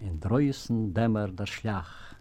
in dreußen dämmer der Schlach.